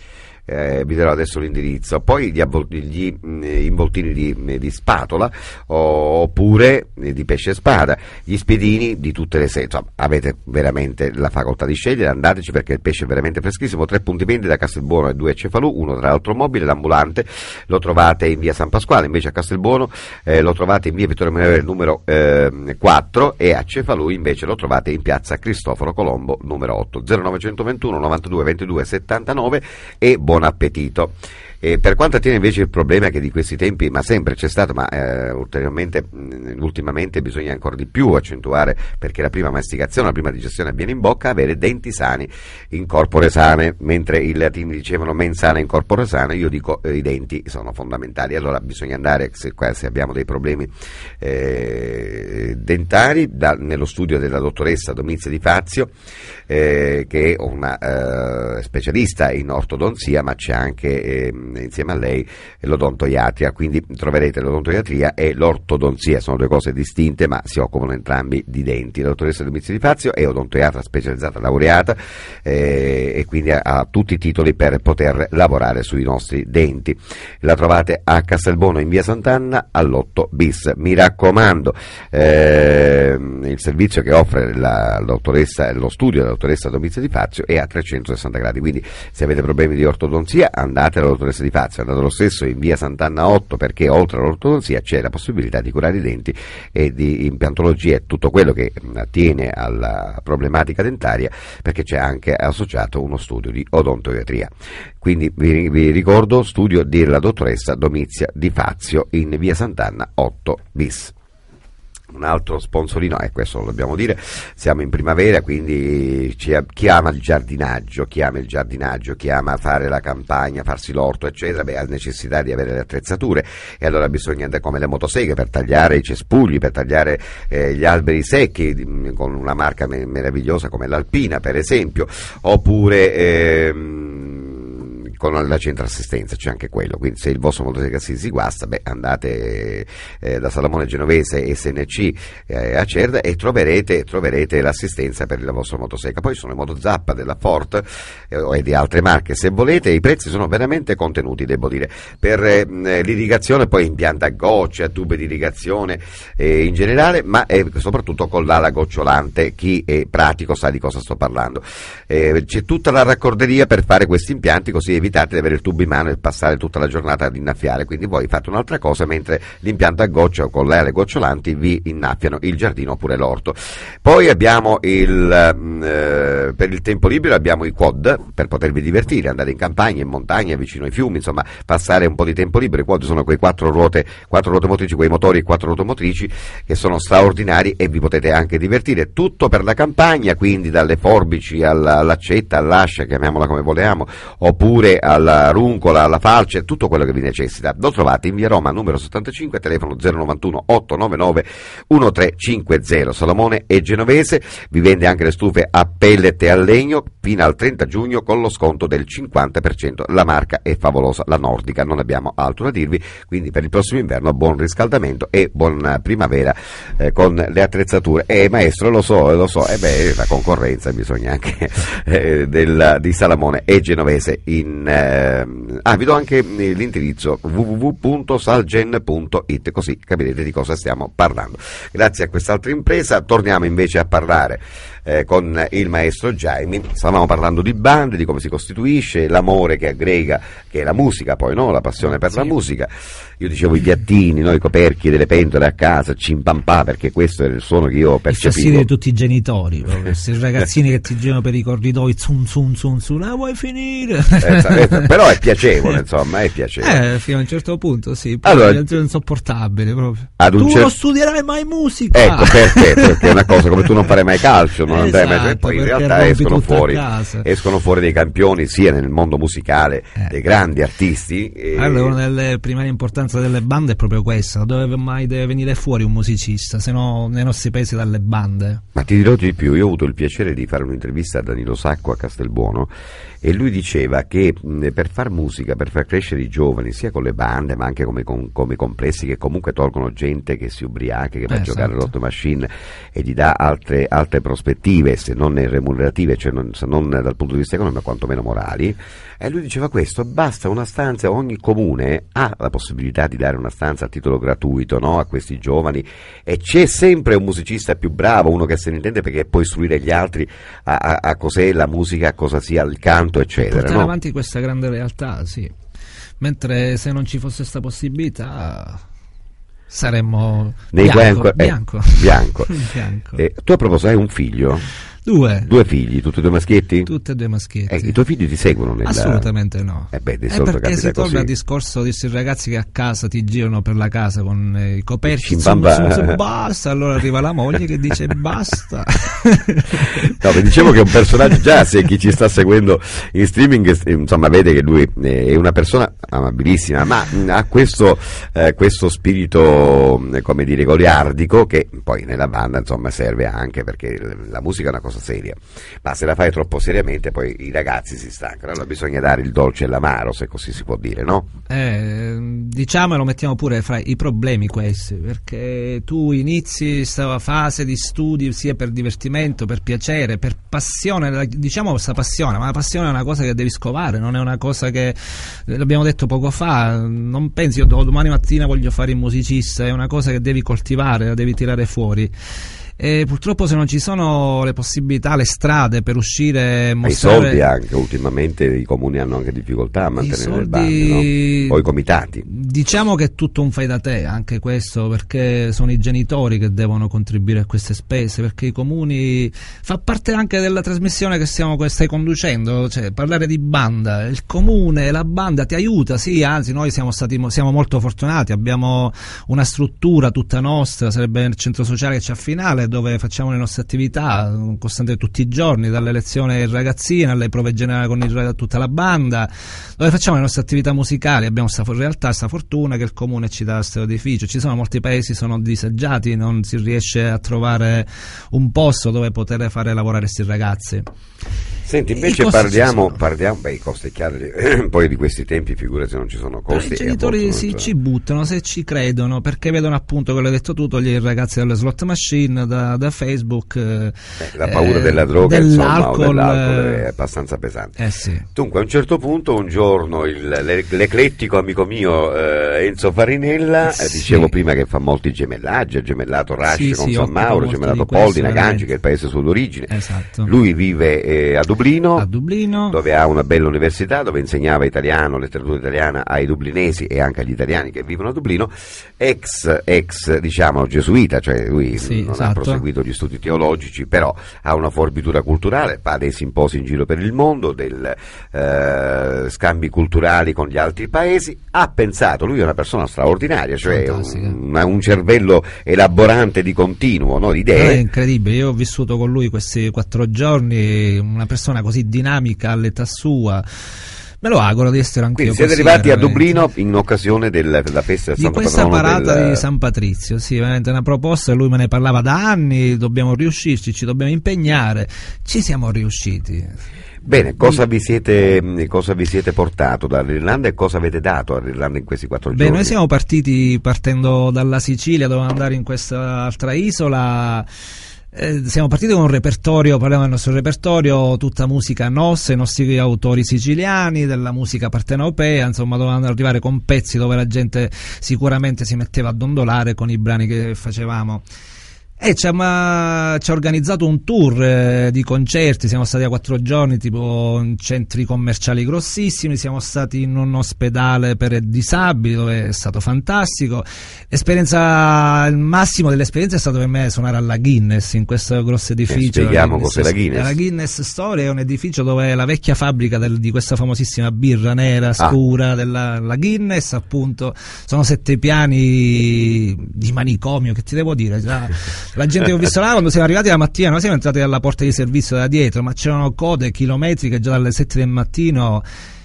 eh, vi darò adesso l'indirizzo, poi gli, avvol- gli, mh, involtini di, di spatola oppure eh, di pesce spada, gli spiedini di tutte le sedi, insomma avete veramente la facoltà di scegliere, andateci perché il pesce è veramente freschissimo, tre punti vendita a Castelbuono e due a Cefalù, uno tra l'altro mobile, l'ambulante. Lo trovate in via San Pasquale, invece a Castelbuono eh, lo trovate in via Vittorio Emanuele numero eh, 4 e a Cefalù invece lo trovate in piazza Cristoforo Colombo numero 8, 0921 92 22 79 e appetito. E per quanto attiene invece il problema che di questi tempi, ma sempre c'è stato, ma eh, ulteriormente, mh, ultimamente bisogna ancora di più accentuare perché la prima masticazione, la prima digestione avviene in bocca, avere denti sani in corpore sane, mentre i latini dicevano mens sana in corpore sano, io dico eh, i denti sono fondamentali, allora bisogna andare, se, se abbiamo dei problemi eh, dentari, da- nello studio della dottoressa Domizia Di Fazio, eh, che è una eh, specialista in ortodonzia, ma c'è anche ehm, insieme a lei l'odontoiatria, quindi troverete l'odontoiatria e l'ortodonzia, sono due cose distinte ma si occupano entrambi di denti. La dottoressa Domizio Di Fazio è odontoiatra specializzata, laureata eh, e quindi ha, ha tutti i titoli per poter lavorare sui nostri denti. La trovate a Castelbono in via Sant'Anna all'8 bis. Mi raccomando, ehm, il servizio che offre la lo studio della dottoressa Domizio Di Fazio è a 360 gradi, quindi se avete problemi di ortodonzia andate alla dottoressa Di Fazio, andate lo stesso in via Sant'Anna 8 perché oltre all'ortodonzia c'è la possibilità di curare i denti e di implantologia e tutto quello che attiene alla problematica dentaria perché c'è anche associato uno studio di odontoiatria. Quindi vi, vi ricordo studio della dottoressa Domizia Di Fazio in via Sant'Anna 8 bis un altro sponsorino, e eh, questo lo dobbiamo dire, siamo in primavera, quindi chi ama il giardinaggio, chi ama il giardinaggio, chi ama fare la campagna, farsi l'orto, eccetera, beh, ha necessità di avere le attrezzature. E allora bisogna andare come le motoseghe per tagliare i cespugli, per tagliare eh, gli alberi secchi, con una marca me- meravigliosa come l'Alpina, per esempio, oppure... Ehm, con la centro-assistenza, c'è anche quello, quindi se il vostro motociclista si guasta, beh, andate eh, da Salamone Genovese SNC eh, a Cerda e troverete, troverete, l'assistenza per la vostra motosega. Poi sono le motozappa della Ford eh, e di altre marche, se volete, i prezzi sono veramente contenuti, devo dire. Per eh, l'irrigazione poi impianta a goccia, tubi di irrigazione eh, in generale, ma soprattutto con l'ala gocciolante, chi è pratico sa di cosa sto parlando. Eh, c'è tutta la raccorderia per fare questi impianti, così evitate evitate di avere il tubo in mano e passare tutta la giornata ad innaffiare, quindi voi fate un'altra cosa mentre l'impianto a goccia o con le ale gocciolanti vi innaffiano il giardino oppure l'orto. Poi abbiamo il, mm, eh, per il tempo libero abbiamo i quad per potervi divertire, andare in campagna, in montagna, vicino ai fiumi, insomma passare un po' di tempo libero. I quad sono quei quattro ruote, quattro ruote motrici, quei motori quattro ruote motrici che sono straordinari e vi potete anche divertire. Tutto per la campagna, quindi dalle forbici all'accetta, all'ascia, chiamiamola come vogliamo, oppure alla runcola, alla falce, tutto quello che vi necessita. Lo trovate in via Roma numero 75, telefono 091 899 1350. Salomone e Genovese vi vende anche le stufe a pellet e a legno fino al 30 giugno con lo sconto del 50%. La marca è favolosa, la nordica, non abbiamo altro da dirvi, quindi per il prossimo inverno buon riscaldamento e buona primavera eh, con le attrezzature. Eh maestro, lo so, lo so, eh beh, la concorrenza bisogna anche eh, del, di Salamone e Genovese in eh, ah, vi do anche l'indirizzo www.salgen.it così capirete di cosa stiamo parlando. Grazie a quest'altra impresa torniamo invece a parlare eh, con il maestro Jaime. Stavamo parlando di bande, di come si costituisce, l'amore che aggrega, che è la musica, poi no? la passione per sì. la musica. Io dicevo i piattini, no? i coperchi delle pentole a casa, cimpampà, perché questo è il suono che io percepivo. Il fastidio di tutti i genitori, questi ragazzini che ti girano per i corridoi, zum zum zum zum, la vuoi finire? Eh, però è piacevole, insomma, è piacevole. Eh, fino a un certo punto, sì, poi allora, è insopportabile proprio. tu cer- non studierai mai musica! Ecco, perché? Perché è una cosa come tu non farai mai calcio, non esatto, andrai mai... Poi in realtà escono fuori, escono fuori dei campioni sia nel mondo musicale, eh. dei grandi artisti. E... Allora, una delle primarie importanze delle bande è proprio questa, dove mai deve venire fuori un musicista, se no nei nostri paesi dalle bande. Ma ti dirò di più, io ho avuto il piacere di fare un'intervista a Danilo Sacco a Castelbuono e lui diceva che mh, per far musica, per far crescere i giovani, sia con le bande ma anche come, com, come complessi che comunque tolgono gente che si ubriaca, che va eh, a giocare all'otto machine e gli dà altre, altre prospettive, se non remunerative, cioè non, se non dal punto di vista economico, quantomeno morali, e lui diceva questo, basta una stanza, ogni comune ha la possibilità di dare una stanza a titolo gratuito no, a questi giovani e c'è sempre un musicista più bravo, uno che se ne intende perché può istruire gli altri a, a, a cos'è la musica, a cosa sia il canto, eccetera. Portare no? avanti questa grande realtà, sì. Mentre se non ci fosse questa possibilità saremmo Nei bianco. Bianco. Eh, bianco. bianco. bianco. Eh, tu a proposito hai un figlio? Due. Due figli, tutti e due maschietti? Tutti e due maschietti. Eh, I tuoi figli ti seguono nella... Assolutamente no. Eh beh, di eh perché si torna al discorso di questi ragazzi che a casa ti girano per la casa con eh, i coperchi su, su, basta, allora arriva la moglie che dice basta. no, vi dicevo che è un personaggio, già se chi ci sta seguendo in streaming, insomma, vede che lui è una persona amabilissima, ma ha questo, eh, questo spirito, come dire, goliardico che poi nella banda, insomma, serve anche perché la musica è una cosa cosa seria. Ma se la fai troppo seriamente poi i ragazzi si stancano, allora bisogna dare il dolce e l'amaro, se così si può dire, no? Eh, diciamo e lo mettiamo pure fra i problemi questi, perché tu inizi questa fase di studi sia per divertimento, per piacere, per passione, diciamo questa passione, ma la passione è una cosa che devi scovare, non è una cosa che, l'abbiamo detto poco fa, non pensi io domani mattina voglio fare il musicista, è una cosa che devi coltivare, la devi tirare fuori. E purtroppo se non ci sono le possibilità, le strade per uscire e Ma i mostrare... soldi anche, ultimamente i comuni hanno anche difficoltà a mantenere le soldi- bande, no? O i comitati. Diciamo che è tutto un fai da te, anche questo, perché sono i genitori che devono contribuire a queste spese, perché i comuni fa parte anche della trasmissione che stiamo, che stai conducendo, cioè parlare di banda, il comune, la banda ti aiuta, sì, anzi noi siamo stati mo- siamo molto fortunati, abbiamo una struttura tutta nostra, sarebbe il centro sociale che c'è a finale dove facciamo le nostre attività costante tutti i giorni, dalle lezioni ai ragazzini alle prove generali con il- tutta la banda, dove facciamo le nostre attività musicali, abbiamo in realtà questa fortuna che il comune ci dà questo edificio, ci sono molti paesi sono disagiati, non si riesce a trovare un posto dove poter fare lavorare questi ragazzi. Senti, invece parliamo, parliamo, beh i costi è chiaro, poi di questi tempi figura se non ci sono costi. I e genitori si, ci buttano se ci credono perché vedono appunto quello che hai detto tu, togli i ragazzi dalle slot machine, da, da Facebook. eh, Eh, la paura eh, della droga insomma, dell'alcol, dell'alcol eh, è abbastanza pesante. Eh sì. Dunque, a un certo punto, un giorno, il- l'e- l'eclettico amico mio eh, Enzo Farinella, eh, Sì. dicevo prima che fa molti gemellaggi, ha gemellato Rasci Sì, con San Mauro, gemellato di questo, Poldina, Gangi, veramente. che è il paese suo d'origine. Esatto. Lui vive eh, a Dublino, a Dublino. dove ha una bella università, dove insegnava italiano, letteratura italiana ai dublinesi e anche agli italiani che vivono a Dublino, ex, ex diciamo gesuita, cioè lui Sì, non ha esatto. proseguito gli studi teologici, però ha una forbitura culturale, fa dei simposi in giro per il mondo, dei scambi culturali con gli altri paesi, ha pensato, lui è una persona straordinaria, cioè un, ha un cervello elaborante di continuo, no, di idee. È incredibile, io ho vissuto con lui questi quattro giorni, una persona così dinamica all'età sua. Me lo auguro di essere anche Quindi io siete arrivati a veramente. Dublino in occasione del- della festa di Santo questa Patrono parata del- di San Patrizio, sì, veramente una proposta, lui me ne parlava da anni, dobbiamo riuscirci, ci dobbiamo impegnare, ci siamo riusciti. Bene, cosa vi, siete, mh, cosa vi siete portato dall'Irlanda e cosa avete dato all'Irlanda in questi quattro Beh, giorni? noi siamo partiti partendo dalla Sicilia, dovevamo andare in questa altra isola. Eh, siamo partiti con un repertorio, parliamo del nostro repertorio, tutta musica nostra, i nostri autori siciliani, della musica partenopea, insomma dovevamo arrivare con pezzi dove la gente sicuramente si metteva a dondolare con i brani che facevamo. E ci ha, ma- ci ha organizzato un tour eh, di concerti, siamo stati a quattro giorni tipo in centri commerciali grossissimi, siamo stati in un ospedale per disabili dove è stato fantastico. L'esperienza, il massimo dell'esperienza è stato per me suonare alla Guinness in questo grosso edificio. Eh, spieghiamo Guinness. cos'è la Guinness. La Guinness Store è un edificio dove è la vecchia fabbrica del- di questa famosissima birra nera scura della la Guinness, appunto. Sono sette piani di manicomio, che ti devo dire? Già, la gente che ho visto là quando siamo arrivati la mattina, noi siamo entrati dalla porta di servizio da dietro, ma c'erano code chilometriche già dalle 7 del mattino.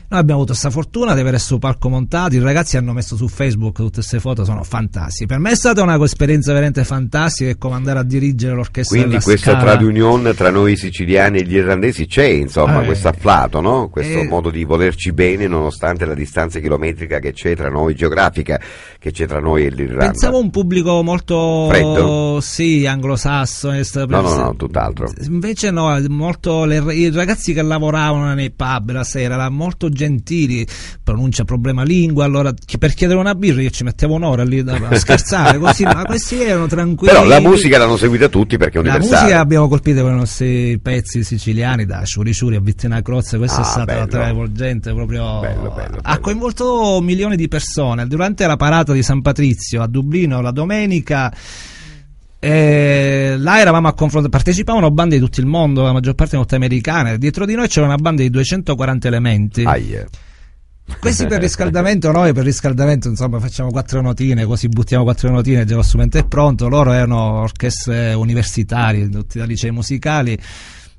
Noi abbiamo avuto questa fortuna di avere questo palco montato, i ragazzi hanno messo su Facebook tutte queste foto, sono fantastiche. Per me è stata una esperienza veramente fantastica, è come andare a dirigere l'orchestra Quindi questa Scala. trade union tra noi siciliani e gli irlandesi c'è, insomma, Eh. questo afflato, no? questo Eh. modo di volerci bene nonostante la distanza chilometrica che c'è tra noi, geografica, che c'è tra noi e l'Irlanda. Pensavo un pubblico molto Freddo? sì, anglosassone. No, no, no, tutt'alro. Invece no, molto, le- i ragazzi che lavoravano nei pub la sera erano molto gentili, pronuncia problema lingua, allora per chiedere una birra io ci mettevo un'ora lì da, a scherzare così, ma questi erano tranquilli. Però la musica l'hanno seguita tutti perché è La universale. musica abbiamo colpito con i nostri pezzi siciliani, da Sciuri Sciuri a Vittina Crozza, questa Ah, è stata bello. travolgente proprio. Bello, bello, Ha coinvolto milioni di persone. Durante la parata di San Patrizio a Dublino la domenica. Eh, là eravamo a confronto, partecipavano bande di tutto il mondo, la maggior parte nordamericane. Dietro di noi c'era una banda di 240 elementi. Aie. Questi per riscaldamento, noi per riscaldamento insomma facciamo quattro notine, così buttiamo quattro notine, già lo strumento è pronto. Loro erano orchestre universitarie, tutti da licei musicali.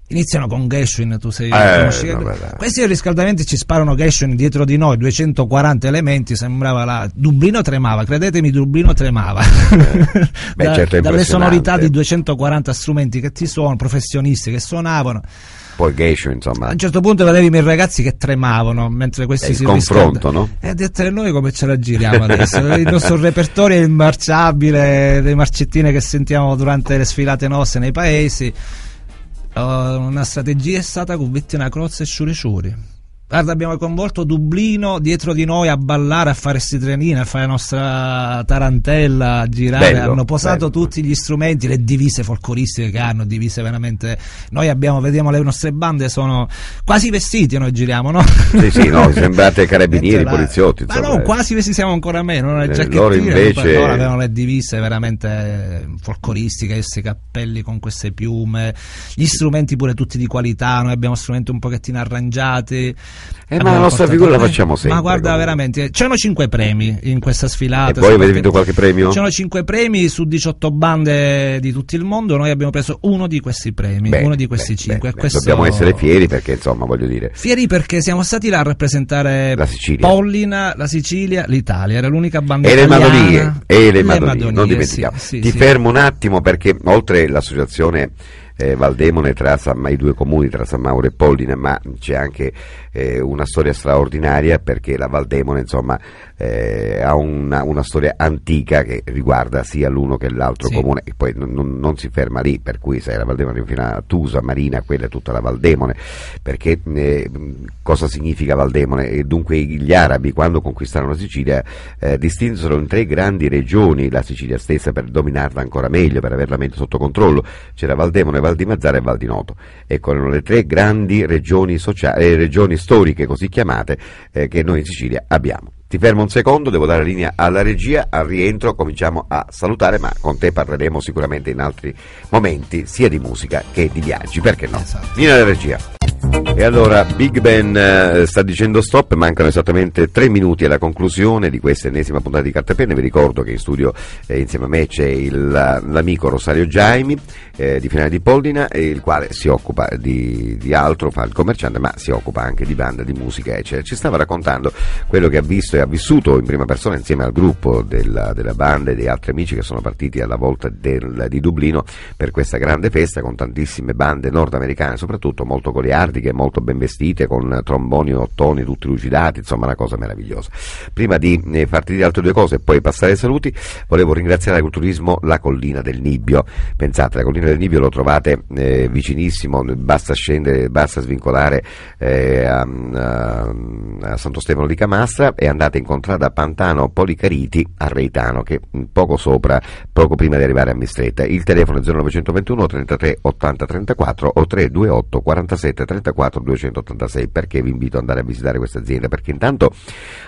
Iniziano con Geshwin, tu sei Eh, vabbè. Questi riscaldamenti ci sparano Geshwin dietro di noi, 240 elementi, sembrava la Dublino tremava, credetemi Dublino tremava. Beh, Da- certo, dalle sonorità di 240 strumenti che ti suonano, professionisti che suonavano. Poi Geisho, insomma. A un certo punto vedevi i miei ragazzi che tremavano mentre questi si confronto, no? E dire noi come ce la giriamo adesso? il nostro repertorio è immarciabile, le marcettine che sentiamo durante le sfilate nostre nei paesi. Uh, una strategia è stata con Vittina Croce e Sciuri Sciuri. Guarda, abbiamo coinvolto Dublino dietro di noi a ballare, a fare sti trenini, a fare la nostra tarantella, a girare. Bello, hanno posato bello. tutti gli strumenti, le divise folcloristiche che hanno, divise veramente. Noi abbiamo, vediamo le nostre bande, sono quasi vestiti noi giriamo, no? Sì, sì, no, sembrate carabinieri, la- poliziotti, Ma no, eh. quasi vestiti siamo ancora meno, no? le Eh, giacchettine, loro invece- loro avevano le divise veramente folcloristiche, questi cappelli con queste piume, gli strumenti pure tutti di qualità, noi abbiamo strumenti un pochettino arrangiati. Eh, ma la nostra figura la facciamo sempre, Ma guarda, comunque. veramente, c'erano cinque premi in questa sfilata. E voi avete vinto qualche premio? C'erano cinque premi su 18 bande di tutto il mondo, noi abbiamo preso uno di questi premi, Bene, uno di questi cinque. bene, e questo- Dobbiamo essere fieri perché, insomma, voglio dire. Fieri perché siamo stati là a rappresentare La Sicilia. Pollina, la Sicilia, l'Italia. Era l'unica banda E le. Madonie, e le Madonie, Madonie, non sì, dimentichiamo. sì, Ti sì. fermo un attimo perché oltre l'associazione eh, Valdemone tra i due comuni tra San Mauro e Pollina, ma c'è anche eh, una storia straordinaria perché la Valdemone insomma eh, ha una, una storia antica che riguarda sia l'uno che l'altro Sì. comune e poi non, non- si ferma lì, per cui sai la Valdemone fino a Tusa, Marina, quella è tutta la Valdemone, perché eh, cosa significa Valdemone? E dunque gli arabi quando conquistarono la Sicilia eh, distinsero in tre grandi regioni la Sicilia stessa per dominarla ancora meglio, per averla meglio sotto controllo. C'era Valdemone, Val di Mazzara e Val di Noto. Ecco, erano le tre grandi regioni, socia- eh, regioni storiche così chiamate eh, che noi in Sicilia abbiamo. Ti fermo un secondo, devo dare linea alla regia, al rientro cominciamo a salutare, ma con te parleremo sicuramente in altri momenti, sia di musica che di viaggi, perché no? Esatto. Linea alla regia. E allora Big Ben eh, sta dicendo stop, mancano esattamente tre minuti alla conclusione di questa ennesima puntata di Carta e Penne. Vi ricordo che in studio eh, insieme a me c'è l'amico Rosario Giaimi eh, di Finale di Pollina, eh, il quale si occupa di, di altro, fa il commerciante, ma si occupa anche di banda, di musica, eccetera. Ci stava raccontando quello che ha visto e ha vissuto in prima persona insieme al gruppo della, della banda e dei altri amici che sono partiti alla volta del- di Dublino per questa grande festa con tantissime bande nordamericane, soprattutto molto goliardiche, molto ben vestite, con tromboni ottoni tutti lucidati, insomma una cosa meravigliosa. Prima di eh, farti dire altre due cose e poi passare ai saluti, volevo ringraziare l'agricolturismo La Collina del Nibbio. Pensate, la Collina del Nibbio lo trovate eh, vicinissimo, basta scendere, basta svincolare eh, a, a- a Santo Stefano di Camastra e andate in contrada Pantano Policariti a Reitano, che poco sopra, poco prima di arrivare a Mistretta. Il telefono è 0921 33 80 34 o 328 47 34 286. Perché vi invito ad andare a visitare questa azienda? Perché intanto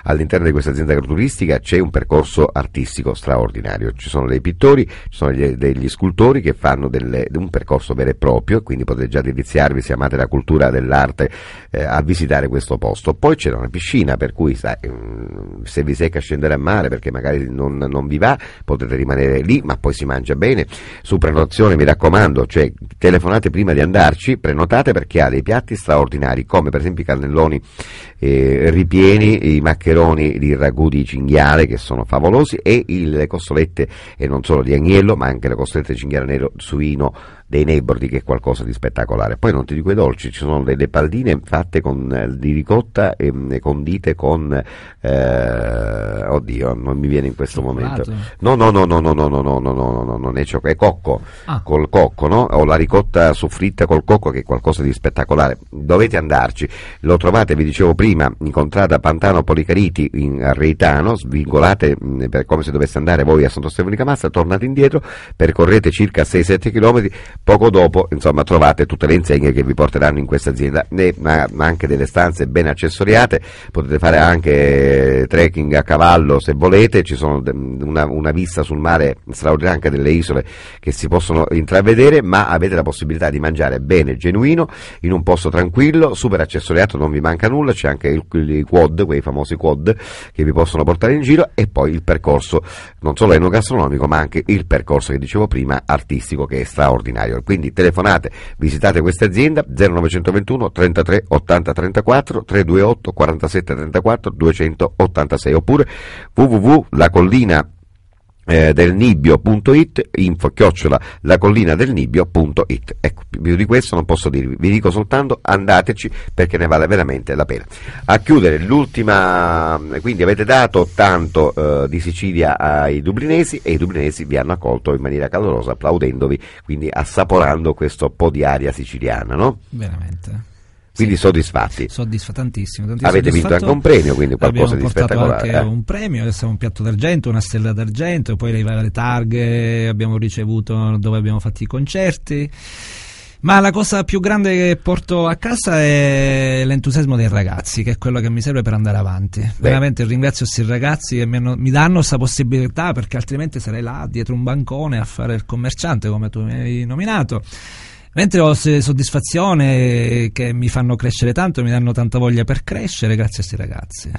all'interno di questa azienda agroturistica c'è un percorso artistico straordinario. Ci sono dei pittori, ci sono degli, degli scultori che fanno delle- un percorso vero e proprio, quindi potete già deliziarvi se amate la cultura dell'arte eh, a visitare questo posto. Poi c'è una piscina, per cui sai, mm, se vi secca scendere a mare perché magari non, non vi va, potete rimanere lì, ma poi si mangia bene. Su prenotazione mi raccomando, cioè telefonate prima di andarci, prenotate perché ha dei piatti straordinari, come per esempio i cannelloni eh, ripieni, i maccheroni di ragù di cinghiale che sono favolosi e il- le costolette, e non solo di agnello, ma anche le costolette di cinghiale nero suino dei Nebordi che è qualcosa di spettacolare. Poi non ti dico i dolci, ci sono delle palline fatte con, eh, di ricotta e mm, condite con eh, oddio, non mi viene in questo momento. No, no, no, no, no, no, no, no, no, no, no, non è cioccolato, è cocco, Ah. col cocco, no? O la ricotta soffritta col cocco che è qualcosa di spettacolare. Dovete andarci. Lo trovate, vi dicevo prima, in contrada Pantano Policariti in a Reitano, svingolate mh, per come se doveste andare voi a Santo Stefano di Camassa, tornate indietro, percorrete circa 6-7 km, poco dopo, insomma, trovate tutte le insegne che vi porteranno in questa azienda, né- ma, anche delle stanze ben accessoriate, potete fare anche trekking a cavallo se volete, ci sono una, una vista sul mare straordinaria anche delle isole che si possono intravedere, ma avete la possibilità di mangiare bene, genuino, in un posto tranquillo tranquillo, super accessoriato, non vi manca nulla, c'è anche il, i quad, quei famosi quad che vi possono portare in giro e poi il percorso non solo enogastronomico ma anche il percorso che dicevo prima artistico che è straordinario. Quindi telefonate, visitate questa azienda 0921 33 80 34 328 47 34 286 oppure www.lacollina eh, del nibbio.it info chiocciola la collina del nibbio.it ecco più di questo non posso dirvi vi dico soltanto andateci perché ne vale veramente la pena. A chiudere l'ultima quindi avete dato tanto eh, di Sicilia ai dublinesi e i dublinesi vi hanno accolto in maniera calorosa applaudendovi quindi assaporando questo po' di aria siciliana no? veramente quindi sì. soddisfatti? Soddisfa tantissimo, tantissimo. Avete vinto anche un premio, quindi qualcosa Abbiamo di spettacolare. Anche eh? un premio, adesso un piatto d'argento, una stella d'argento, poi le varie targhe abbiamo ricevuto dove abbiamo fatto i concerti. Ma la cosa più grande che porto a casa è l'entusiasmo dei ragazzi, che è quello che mi serve per andare avanti. Beh. Veramente ringrazio questi ragazzi che mi, hanno, mi danno questa possibilità, perché altrimenti sarei là dietro un bancone a fare il commerciante, come tu mi hai nominato. Mentre ho soddisfazione che mi fanno crescere tanto, mi danno tanta voglia per crescere grazie a questi ragazzi.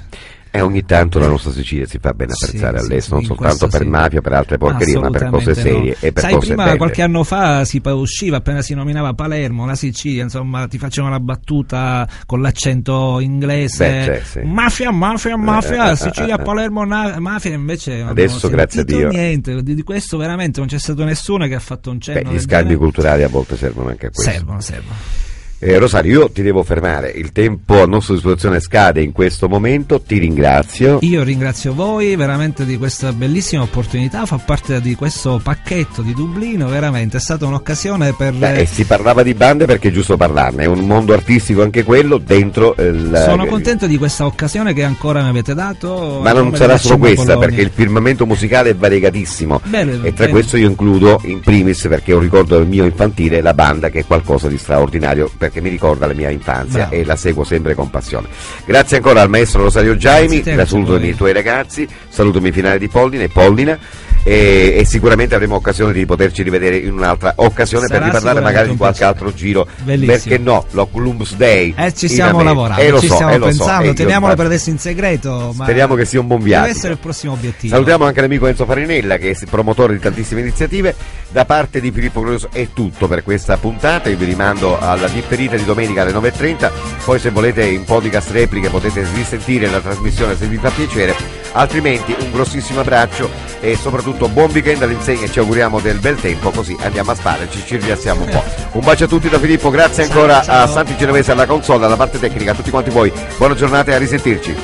E ogni tanto la nostra Sicilia si fa bene apprezzare sì, all'estero, sì, non soltanto per sì. mafia, per altre porcherie, ma per cose serie no. e per Sai, cose prima belle. qualche anno fa si usciva appena si nominava Palermo, la Sicilia, insomma, ti facevano la battuta con l'accento inglese. Beh, cioè. Mafia, mafia, mafia, Sicilia, Palermo, na- mafia, invece Adesso grazie a Dio. niente, di, di, questo veramente non c'è stato nessuno che ha fatto un cenno. Beh, gli scambi genere. culturali a volte servono anche a questo. Servono, servono. Eh, Rosario, io ti devo fermare, il tempo a nostra disposizione scade in questo momento, ti ringrazio. Io ringrazio voi veramente di questa bellissima opportunità, fa parte di questo pacchetto di Dublino, veramente è stata un'occasione per... Beh, e si parlava di bande perché è giusto parlarne, è un mondo artistico anche quello dentro il... Sono contento di questa occasione che ancora mi avete dato. Ma non sarà solo questa, perché il firmamento musicale è variegatissimo Bello, e tra bello. questo io includo in primis, perché ho un ricordo del mio infantile, la banda che è qualcosa di straordinario perché mi ricorda la mia infanzia Bravo. e la seguo sempre con passione. Grazie ancora al maestro Rosario Giaimi, la saluto i tuoi ragazzi, salutami finale di Pollina e Pollina. E, e sicuramente avremo occasione di poterci rivedere in un'altra occasione Sarà per riparlare magari di qualche altro giro Bellissimo. perché no lo Columbus Day Eh, ci stiamo lavorando, Eh, ci so, stiamo eh, lo so, pensando, eh, teniamolo per adesso in segreto. Speriamo che sia un buon viaggio. Deve essere il prossimo obiettivo. Salutiamo anche l'amico Enzo Farinella che è promotore di tantissime iniziative. Da parte di Filippo Glorioso è tutto per questa puntata. Io vi rimando alla differita di domenica alle 9.30. Poi se volete in podcast repliche potete risentire la trasmissione se vi fa piacere. Altrimenti un grossissimo abbraccio e soprattutto buon weekend all'insegna e ci auguriamo del bel tempo così andiamo a spararci, ci rilassiamo un po'. Un bacio a tutti da Filippo, grazie Ciao, ancora ciao. a Santi Genovese alla console, alla parte tecnica, a tutti quanti voi. Buona giornata e a risentirci.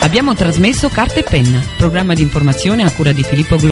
Abbiamo trasmesso Carta e Penna, programma di informazione a cura di Filippo Glorioso.